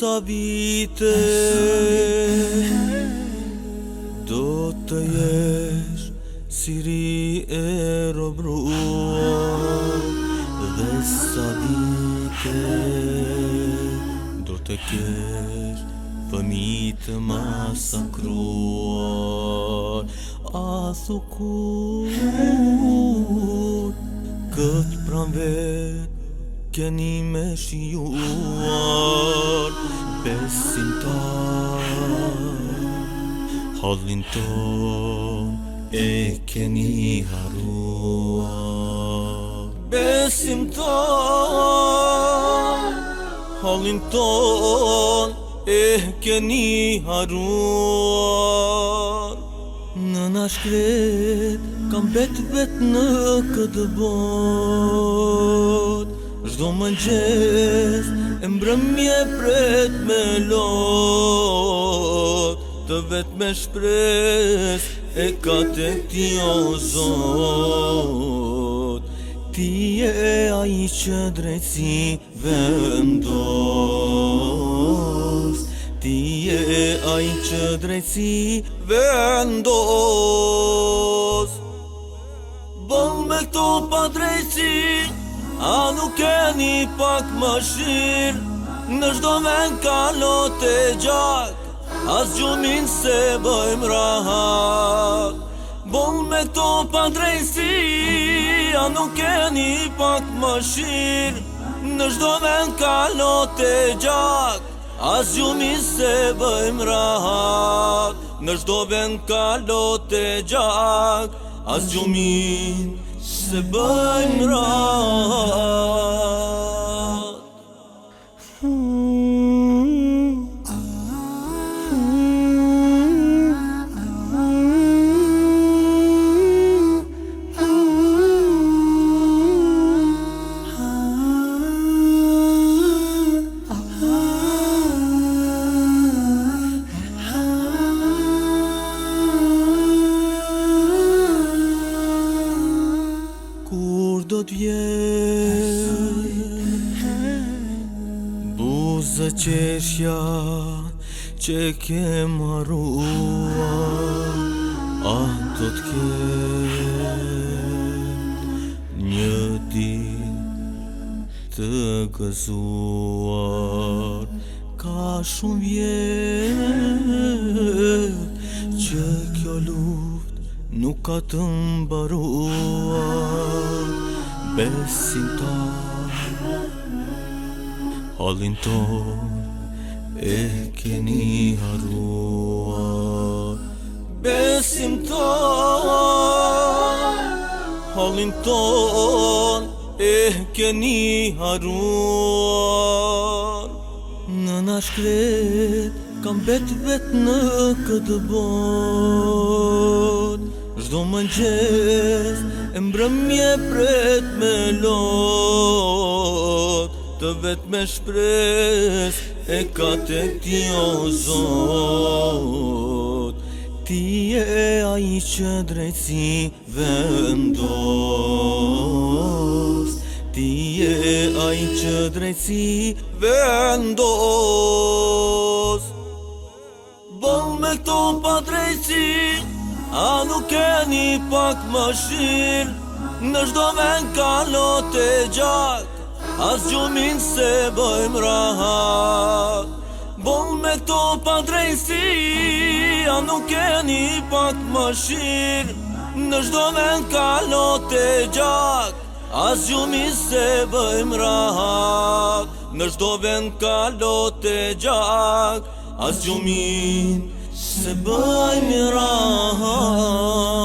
sabite. të jesh Siri e robruar Dhe sa dite Do të kesh Fëmi të masakruar A thukur Këtë pramve Keni me shijuar Besin Hodhin të e keni haruar Besim të Hodhin të e keni haruar Në nashkret kam bet bet në këtë bot Zdo më gjes e mbrëmje pret me lot të vetë me shpres E ka të ti o zot Ti e a i që drejtësi vendos Ti e a i që drejtësi vendos Bëll me këto pa drejtësi A nuk e një pak më shirë Në shdo vend ka kalot e gjak As gjumin se bëjmë rahat Bon me to pa drejsi A nuk e një pak më shir Në shdo ven ka lote gjak As gjumin se bëjmë rahat Në shdo ven ka lote gjak As gjumin se bëjmë rahat zë qeshja që ke marua A të të ke një di të gëzuar Ka shumë vjetë që kjo luft nuk ka të mbaruar Besim ta Halin ton e keni haruar Besim ton Halin ton e keni haruar Në nashkret kam bet vet në këtë bot Zdo më gjest e mbrëmje pret me lot të vetë me shpres E ka të ti o zot Ti e a i që drejtësi vendos Ti e a i që drejtësi vendos Bën me këto pa drejtësi A nuk e një pak më shirë Në shdo vend ka kalot e gjak As gjumin se bëjmë rahat Bon me to pa drejsi A nuk e një pak më shir Në shdo me në kalot gjak As gjumi se bëjmë rahak Në shdo në kalot gjak As gjumi se bëjmë rahak